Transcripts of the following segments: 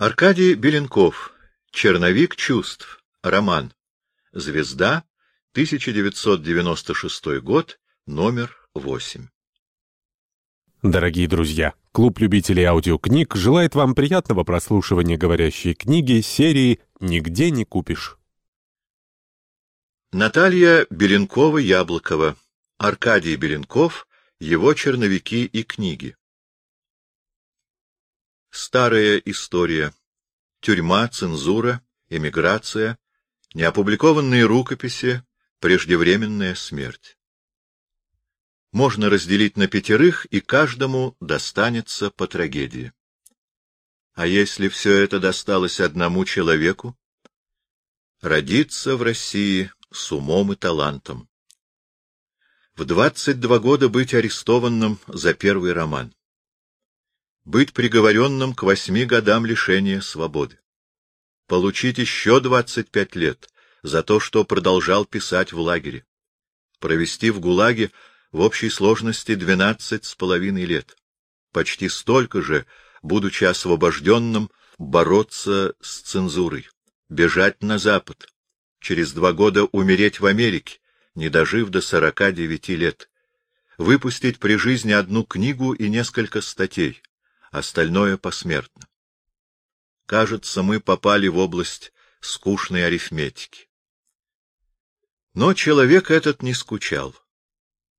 Аркадий Беленков. Черновик чувств. Роман. Звезда. 1996 год. Номер 8. Дорогие друзья, клуб любителей аудиокниг желает вам приятного прослушивания говорящей книги серии «Нигде не купишь». Наталья Беленкова-Яблокова. Аркадий Беленков. Его черновики и книги. Старая история. Тюрьма, цензура, эмиграция, неопубликованные рукописи, преждевременная смерть. Можно разделить на пятерых, и каждому достанется по трагедии. А если все это досталось одному человеку? Родиться в России с умом и талантом. В 22 года быть арестованным за первый роман быть приговоренным к восьми годам лишения свободы, получить еще двадцать пять лет за то, что продолжал писать в лагере, провести в ГУЛАГе в общей сложности двенадцать с половиной лет, почти столько же, будучи освобожденным, бороться с цензурой, бежать на Запад, через два года умереть в Америке, не дожив до сорока девяти лет, выпустить при жизни одну книгу и несколько статей, остальное посмертно. Кажется, мы попали в область скучной арифметики. Но человек этот не скучал.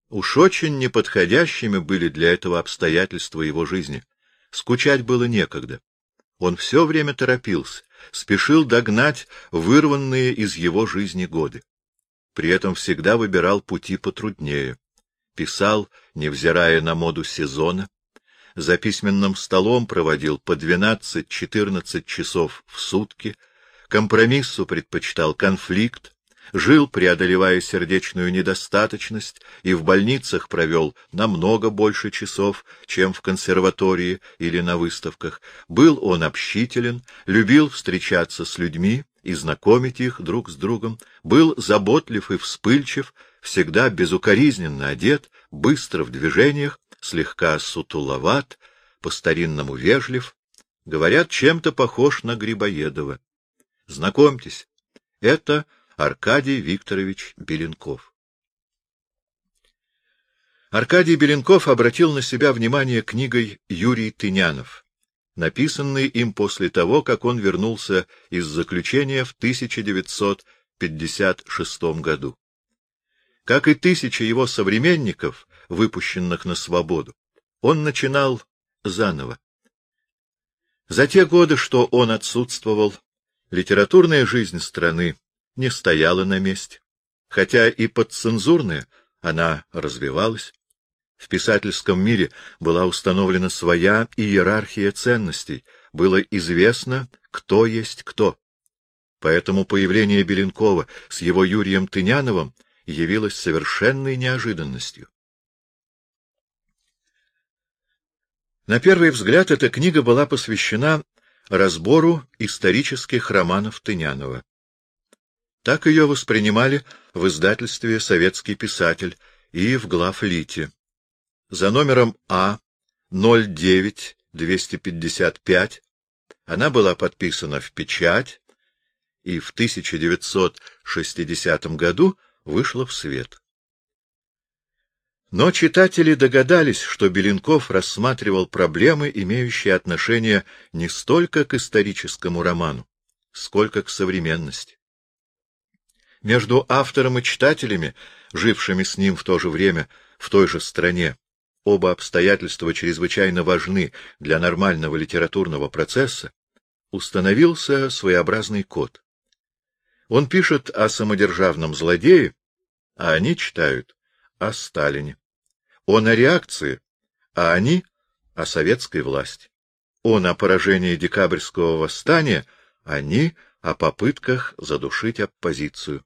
Уж очень неподходящими были для этого обстоятельства его жизни. Скучать было некогда. Он все время торопился, спешил догнать вырванные из его жизни годы. При этом всегда выбирал пути потруднее. Писал, невзирая на моду сезона, за письменным столом проводил по 12-14 часов в сутки, компромиссу предпочитал конфликт, жил, преодолевая сердечную недостаточность, и в больницах провел намного больше часов, чем в консерватории или на выставках. Был он общителен, любил встречаться с людьми и знакомить их друг с другом, был заботлив и вспыльчив, всегда безукоризненно одет, быстро в движениях, слегка сутуловат, по-старинному вежлив, говорят, чем-то похож на Грибоедова. Знакомьтесь, это Аркадий Викторович Беленков. Аркадий Беленков обратил на себя внимание книгой Юрий Тынянов, написанной им после того, как он вернулся из заключения в 1956 году. Как и тысячи его современников, выпущенных на свободу, он начинал заново. За те годы, что он отсутствовал, литературная жизнь страны не стояла на месте, хотя и подцензурная она развивалась. В писательском мире была установлена своя иерархия ценностей, было известно, кто есть кто. Поэтому появление Беленкова с его Юрием Тыняновым явилось совершенной неожиданностью. На первый взгляд эта книга была посвящена разбору исторических романов Тынянова. Так ее воспринимали в издательстве «Советский писатель» и в главлите. За номером А 09255 она была подписана в печать и в 1960 году вышла в свет. Но читатели догадались, что Беленков рассматривал проблемы, имеющие отношение не столько к историческому роману, сколько к современности. Между автором и читателями, жившими с ним в то же время в той же стране, оба обстоятельства чрезвычайно важны для нормального литературного процесса, установился своеобразный код. Он пишет о самодержавном злодее, а они читают о Сталине. Он о реакции, а они — о советской власти. Он о поражении декабрьского восстания, они — о попытках задушить оппозицию.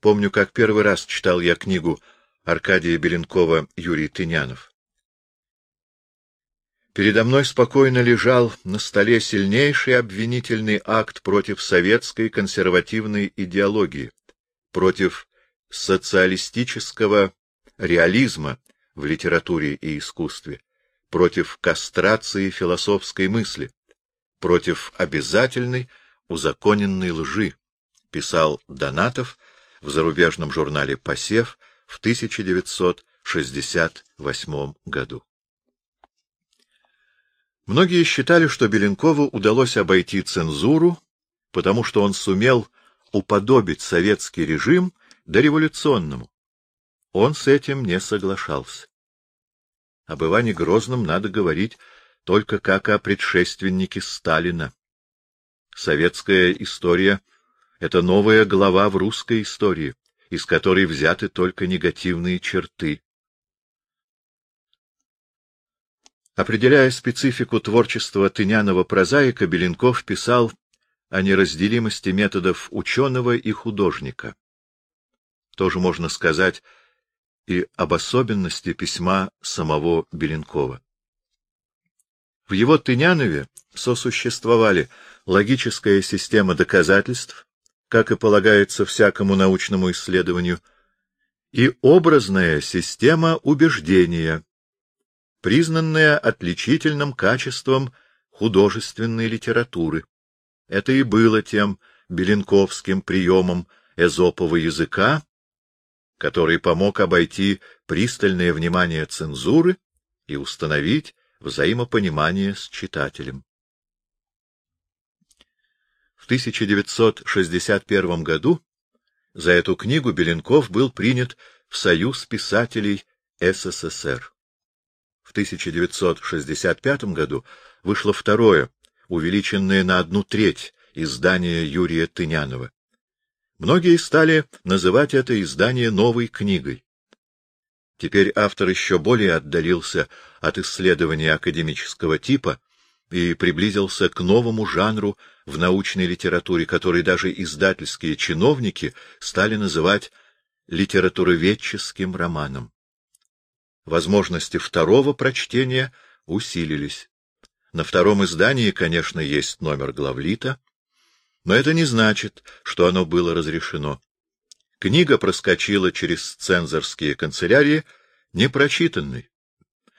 Помню, как первый раз читал я книгу Аркадия Беленкова «Юрий Тынянов». Передо мной спокойно лежал на столе сильнейший обвинительный акт против советской консервативной идеологии, против социалистического реализма в литературе и искусстве, против кастрации философской мысли, против обязательной узаконенной лжи, писал Донатов в зарубежном журнале «Посев» в 1968 году. Многие считали, что Беленкову удалось обойти цензуру, потому что он сумел уподобить советский режим дореволюционному. Он с этим не соглашался. Об Иване Грозном надо говорить только как о предшественнике Сталина. Советская история — это новая глава в русской истории, из которой взяты только негативные черты. Определяя специфику творчества тыняного прозаика, Беленков писал о неразделимости методов ученого и художника. Тоже можно сказать и об особенности письма самого Беленкова. В его Тынянове сосуществовали логическая система доказательств, как и полагается всякому научному исследованию, и образная система убеждения, признанная отличительным качеством художественной литературы. Это и было тем беленковским приемом эзопового языка, который помог обойти пристальное внимание цензуры и установить взаимопонимание с читателем. В 1961 году за эту книгу Беленков был принят в Союз писателей СССР. В 1965 году вышло второе, увеличенное на одну треть, издание Юрия Тынянова. Многие стали называть это издание новой книгой. Теперь автор еще более отдалился от исследования академического типа и приблизился к новому жанру в научной литературе, который даже издательские чиновники стали называть литературоведческим романом. Возможности второго прочтения усилились. На втором издании, конечно, есть номер главлита, но это не значит, что оно было разрешено. Книга проскочила через цензорские канцелярии непрочитанной.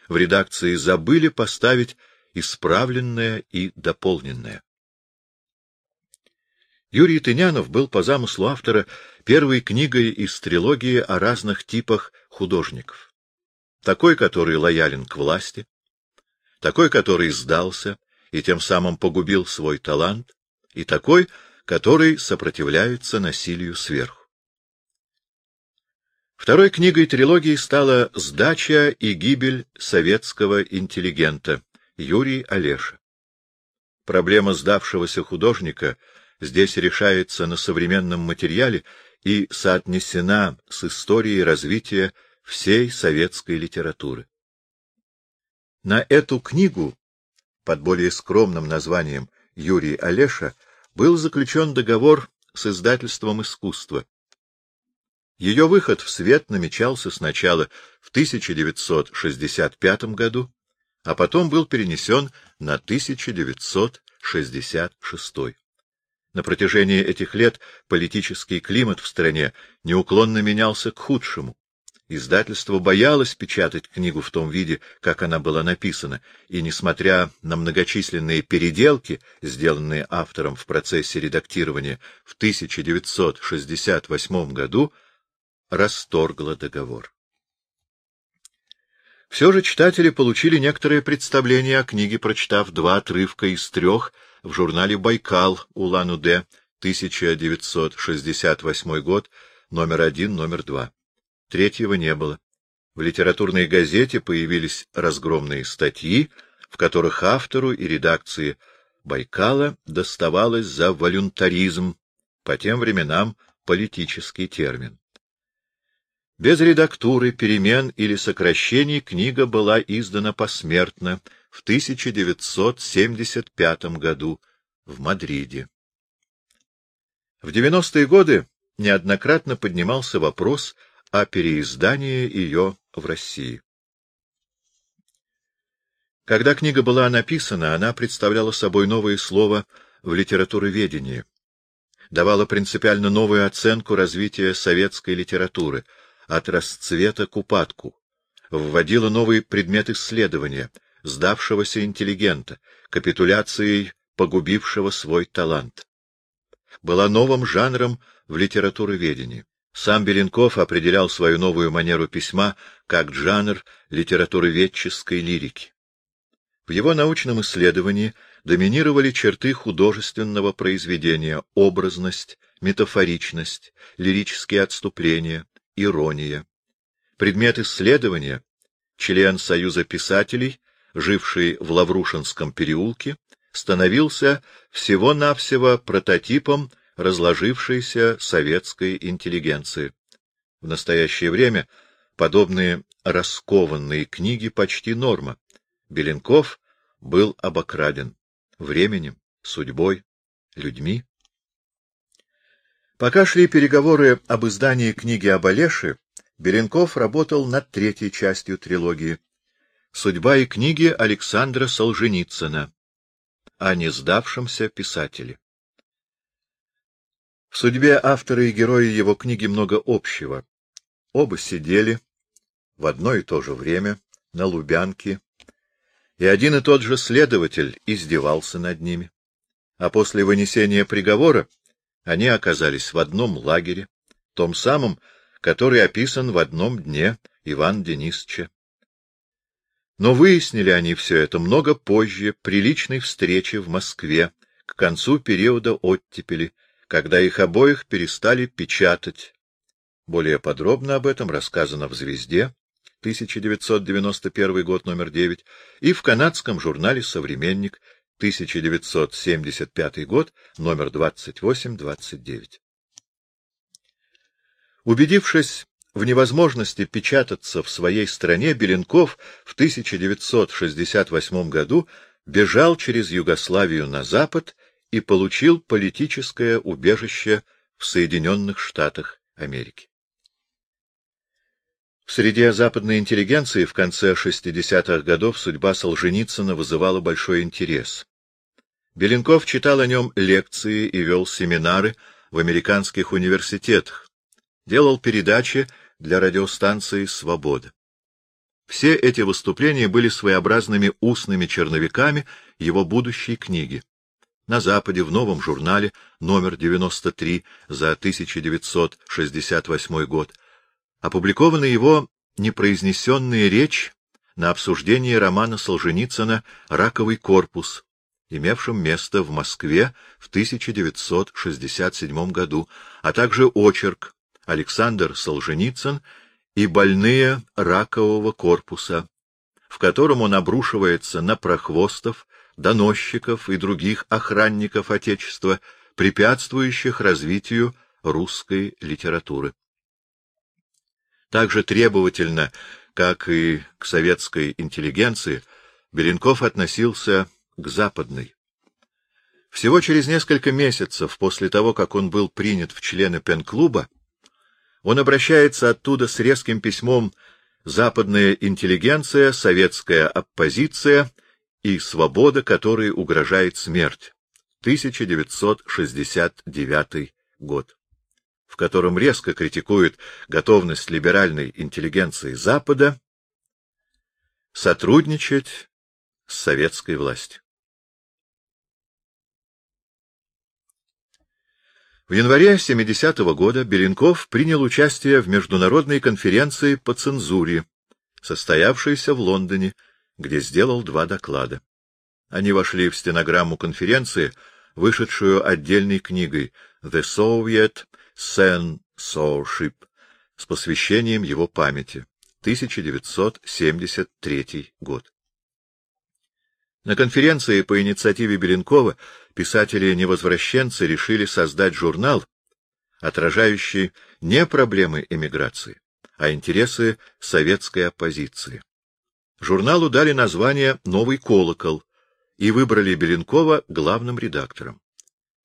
В редакции забыли поставить исправленное и дополненное. Юрий Тынянов был по замыслу автора первой книгой из трилогии о разных типах художников. Такой, который лоялен к власти, такой, который сдался и тем самым погубил свой талант, и такой, который сопротивляется насилию сверху. Второй книгой трилогии стала «Сдача и гибель советского интеллигента» Юрий Олеша. Проблема сдавшегося художника здесь решается на современном материале и соотнесена с историей развития всей советской литературы. На эту книгу, под более скромным названием Юрий Олеша, был заключен договор с издательством искусства, ее выход в свет намечался сначала в 1965 году, а потом был перенесен на 1966. На протяжении этих лет политический климат в стране неуклонно менялся к худшему. Издательство боялось печатать книгу в том виде, как она была написана, и, несмотря на многочисленные переделки, сделанные автором в процессе редактирования в 1968 году, расторгла договор. Все же читатели получили некоторое представление о книге, прочитав два отрывка из трех в журнале «Байкал» Улан-Удэ, 1968 год, номер один, номер два. Третьего не было. В литературной газете появились разгромные статьи, в которых автору и редакции Байкала доставалось за волюнтаризм, по тем временам политический термин. Без редактуры, перемен или сокращений книга была издана посмертно в 1975 году в Мадриде. В 90-е годы неоднократно поднимался вопрос о переиздании ее в России. Когда книга была написана, она представляла собой новое слово в литературоведении, давала принципиально новую оценку развития советской литературы — от расцвета к упадку, вводила новый предмет исследования, сдавшегося интеллигента, капитуляцией погубившего свой талант. Была новым жанром в литературоведении. Сам Беленков определял свою новую манеру письма как жанр литературоведческой лирики. В его научном исследовании доминировали черты художественного произведения, образность, метафоричность, лирические отступления, ирония. Предмет исследования — член Союза писателей, живший в Лаврушинском переулке, становился всего-навсего прототипом разложившейся советской интеллигенции. В настоящее время подобные раскованные книги почти норма. Беленков был обокраден временем, судьбой, людьми. Пока шли переговоры об издании книги об Олеше, Беленков работал над третьей частью трилогии «Судьба и книги Александра Солженицына» о не сдавшемся писателе. В судьбе автора и героя его книги много общего. Оба сидели в одно и то же время на Лубянке, и один и тот же следователь издевался над ними. А после вынесения приговора они оказались в одном лагере, том самом, который описан в одном дне Иван Денисовича. Но выяснили они все это много позже, при личной встрече в Москве, к концу периода оттепели, когда их обоих перестали печатать. Более подробно об этом рассказано в «Звезде», 1991 год, номер 9, и в канадском журнале «Современник», 1975 год, номер 28-29. Убедившись в невозможности печататься в своей стране, Беленков в 1968 году бежал через Югославию на запад и получил политическое убежище в Соединенных Штатах Америки. В среде западной интеллигенции в конце 60-х годов судьба Солженицына вызывала большой интерес. Беленков читал о нем лекции и вел семинары в американских университетах, делал передачи для радиостанции «Свобода». Все эти выступления были своеобразными устными черновиками его будущей книги на Западе в новом журнале номер 93 за 1968 год. Опубликована его непроизнесенная речь на обсуждение романа Солженицына «Раковый корпус», имевшим место в Москве в 1967 году, а также очерк «Александр Солженицын и больные ракового корпуса», в котором он обрушивается на прохвостов, доносчиков и других охранников Отечества, препятствующих развитию русской литературы. Также требовательно, как и к советской интеллигенции, Беленков относился к западной. Всего через несколько месяцев после того, как он был принят в члены пен-клуба, он обращается оттуда с резким письмом «Западная интеллигенция, советская оппозиция и свобода, которой угрожает смерть. 1969 год, в котором резко критикует готовность либеральной интеллигенции Запада сотрудничать с советской властью. В январе 70 -го года Беленков принял участие в международной конференции по цензуре, состоявшейся в Лондоне, где сделал два доклада. Они вошли в стенограмму конференции, вышедшую отдельной книгой «The Soviet Censorship» с посвящением его памяти, 1973 год. На конференции по инициативе Беленкова писатели-невозвращенцы решили создать журнал, отражающий не проблемы эмиграции, а интересы советской оппозиции. Журналу дали название «Новый колокол» и выбрали Беленкова главным редактором.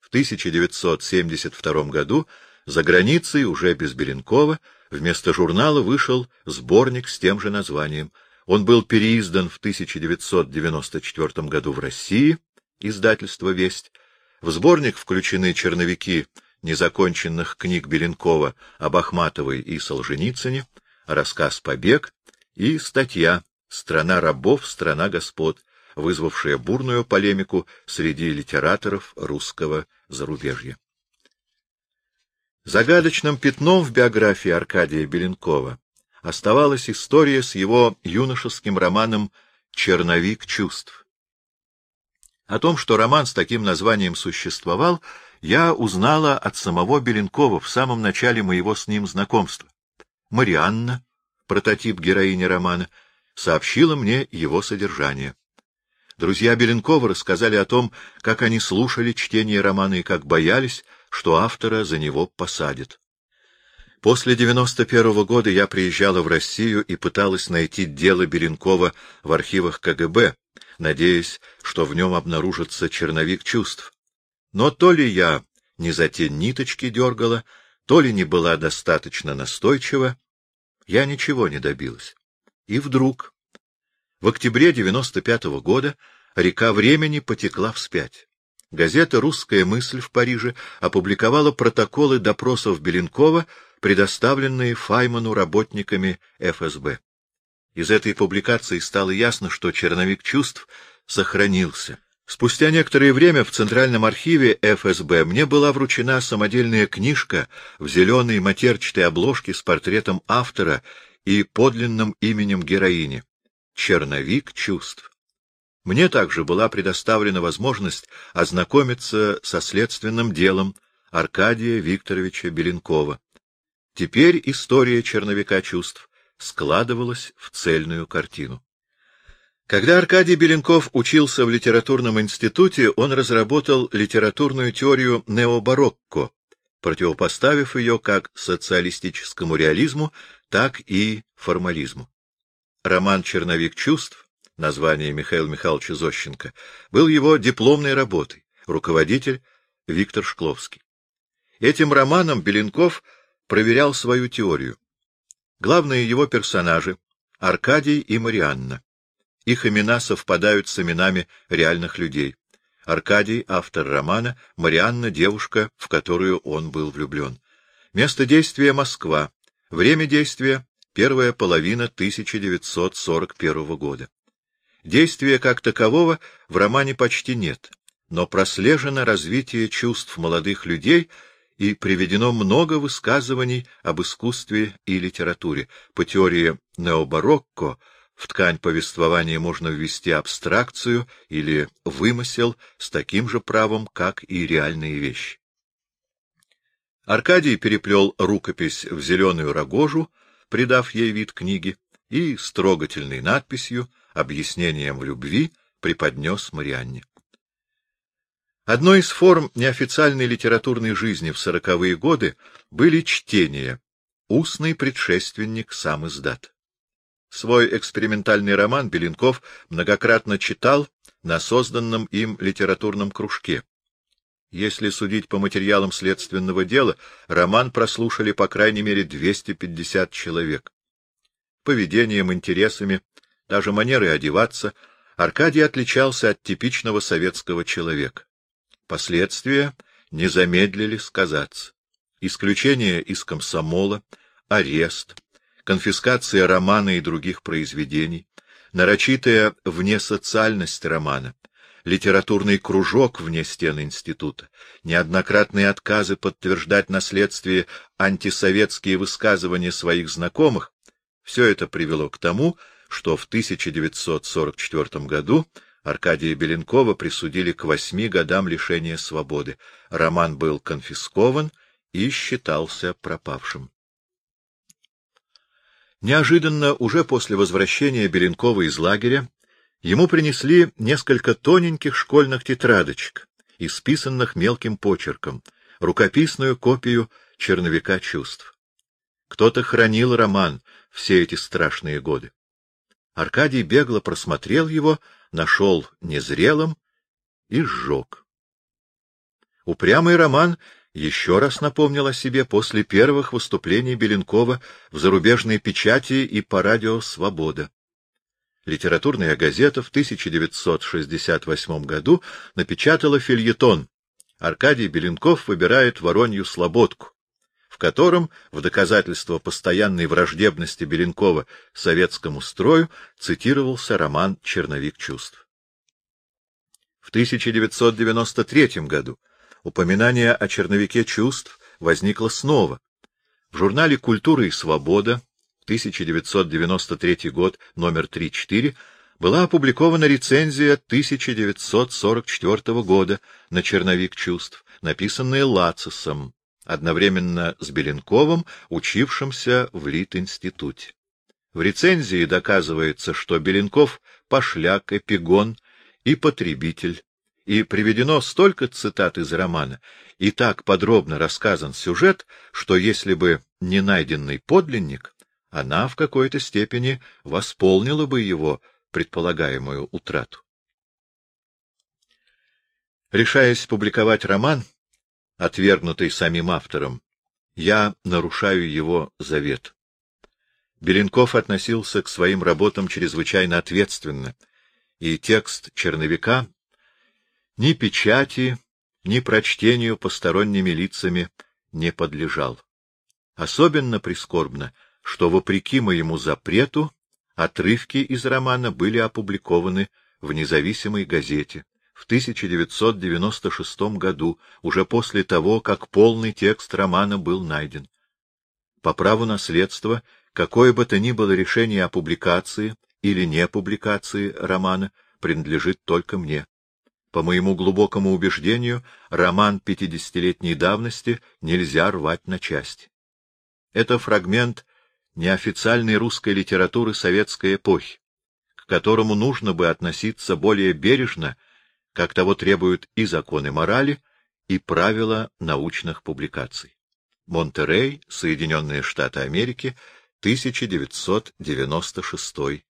В 1972 году за границей, уже без Беленкова, вместо журнала вышел сборник с тем же названием. Он был переиздан в 1994 году в России, издательство «Весть». В сборник включены черновики незаконченных книг Беленкова об Ахматовой и Солженицыне, рассказ «Побег» и статья «Страна рабов, страна господ», вызвавшая бурную полемику среди литераторов русского зарубежья. Загадочным пятном в биографии Аркадия Беленкова оставалась история с его юношеским романом «Черновик чувств». О том, что роман с таким названием существовал, я узнала от самого Беленкова в самом начале моего с ним знакомства. Марианна, прототип героини романа, сообщила мне его содержание. Друзья Беленкова рассказали о том, как они слушали чтение романа и как боялись, что автора за него посадят. После 91 -го года я приезжала в Россию и пыталась найти дело Беленкова в архивах КГБ, надеясь, что в нем обнаружится черновик чувств. Но то ли я не за те ниточки дергала, то ли не была достаточно настойчива, я ничего не добилась. И вдруг, в октябре 95 -го года, река времени потекла вспять. Газета «Русская мысль» в Париже опубликовала протоколы допросов Беленкова, предоставленные Файману работниками ФСБ. Из этой публикации стало ясно, что черновик чувств сохранился. Спустя некоторое время в Центральном архиве ФСБ мне была вручена самодельная книжка в зеленой матерчатой обложке с портретом автора и подлинным именем героини — «Черновик чувств». Мне также была предоставлена возможность ознакомиться со следственным делом Аркадия Викторовича Беленкова. Теперь история черновика чувств складывалась в цельную картину. Когда Аркадий Беленков учился в литературном институте, он разработал литературную теорию необарокко, противопоставив ее как социалистическому реализму, так и формализму. Роман «Черновик чувств» название Михаила Михайловича Зощенко, был его дипломной работой, руководитель Виктор Шкловский. Этим романом Беленков проверял свою теорию. Главные его персонажи — Аркадий и Марианна. Их имена совпадают с именами реальных людей. Аркадий — автор романа, Марианна — девушка, в которую он был влюблен. Место действия — Москва. Время действия — первая половина 1941 года. Действия как такового в романе почти нет, но прослежено развитие чувств молодых людей и приведено много высказываний об искусстве и литературе. По теории необарокко в ткань повествования можно ввести абстракцию или вымысел с таким же правом, как и реальные вещи. Аркадий переплел рукопись в зеленую рогожу, придав ей вид книги, и с трогательной надписью объяснением в любви преподнес Марианне. Одной из форм неофициальной литературной жизни в сороковые годы были чтения, устный предшественник сам издат. Свой экспериментальный роман Беленков многократно читал на созданном им литературном кружке. Если судить по материалам следственного дела, роман прослушали по крайней мере 250 человек. Поведением, интересами, даже манерой одеваться, Аркадий отличался от типичного советского человека. Последствия не замедлили сказаться. Исключение из комсомола, арест, конфискация романа и других произведений, нарочитая внесоциальность романа, литературный кружок вне стен института, неоднократные отказы подтверждать на следствии антисоветские высказывания своих знакомых — все это привело к тому, что в 1944 году Аркадия Беленкова присудили к восьми годам лишения свободы. Роман был конфискован и считался пропавшим. Неожиданно, уже после возвращения Беленкова из лагеря, ему принесли несколько тоненьких школьных тетрадочек, исписанных мелким почерком, рукописную копию черновика чувств. Кто-то хранил роман все эти страшные годы. Аркадий бегло просмотрел его, нашел незрелым и сжег. Упрямый роман еще раз напомнил о себе после первых выступлений Беленкова в зарубежной печати и по радио «Свобода». Литературная газета в 1968 году напечатала фильетон «Аркадий Беленков выбирает Воронью Слободку», в котором, в доказательство постоянной враждебности Беленкова советскому строю, цитировался роман «Черновик чувств». В 1993 году упоминание о черновике чувств возникло снова. В журнале «Культура и свобода» 1993 год, номер 3-4, была опубликована рецензия 1944 года на черновик чувств, написанная Лацисом, одновременно с Беленковым, учившимся в Лит-институте. В рецензии доказывается, что Беленков — пошляк, эпигон и потребитель, и приведено столько цитат из романа, и так подробно рассказан сюжет, что если бы не найденный подлинник, она в какой-то степени восполнила бы его предполагаемую утрату. Решаясь публиковать роман, отвергнутый самим автором, я нарушаю его завет. Беленков относился к своим работам чрезвычайно ответственно, и текст черновика ни печати, ни прочтению посторонними лицами не подлежал. Особенно прискорбно, что, вопреки моему запрету, отрывки из романа были опубликованы в независимой газете в 1996 году, уже после того, как полный текст романа был найден. По праву наследства, какое бы то ни было решение о публикации или не публикации романа принадлежит только мне. По моему глубокому убеждению, роман пятидесятилетней давности нельзя рвать на части. Это фрагмент неофициальной русской литературы советской эпохи, к которому нужно бы относиться более бережно, как того требуют и законы морали, и правила научных публикаций. Монтерей, Соединенные Штаты Америки, 1996